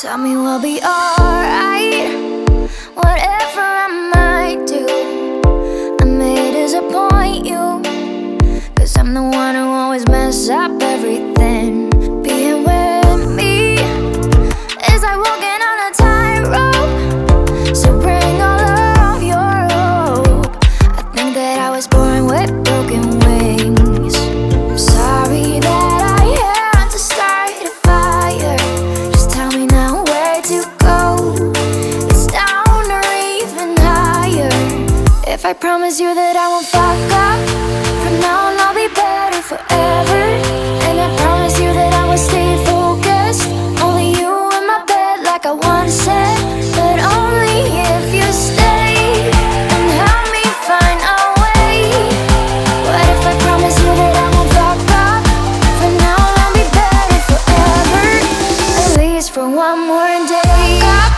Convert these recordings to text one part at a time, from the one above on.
Tell me we'll be alright. Whatever I might do, I may disappoint you. Cause I'm the one who always mess up everything. If I promise you that I won't fuck up, from now on I'll be better forever. And I promise you that I will stay focused. Only you in my bed, like I once said. But only if you stay and help me find a way. What if I promise you that I won't fuck up? From now on I'll be better forever. At least for one more day.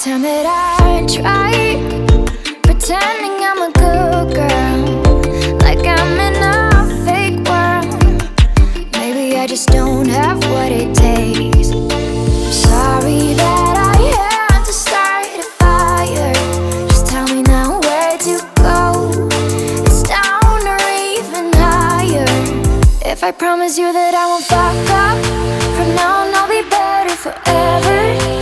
Time that I try pretending I'm a good girl, like I'm in a fake world. Maybe I just don't have what it takes. I'm sorry that I had to start a fire. Just tell me now where to go. It's down or even higher. If I promise you that I won't fuck up, from now on I'll be better forever.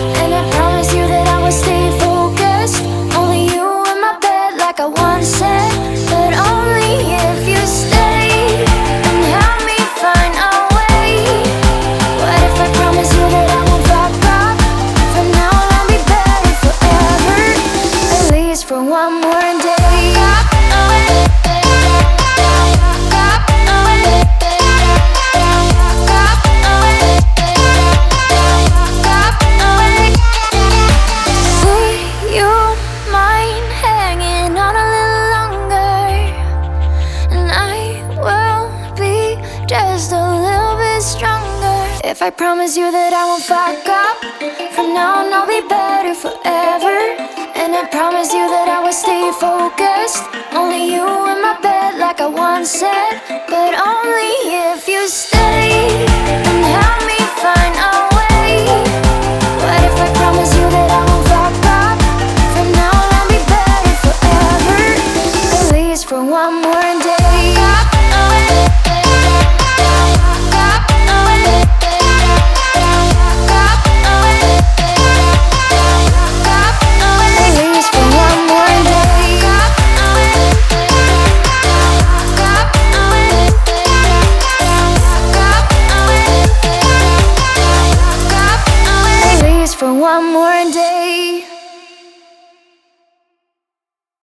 Mind hanging on a little longer? And I will be just a little bit stronger. If I promise you that I won't fuck up, from now on I'll be better forever. And I promise you that I will stay focused. Only you in my bed, like I once said. For one more day.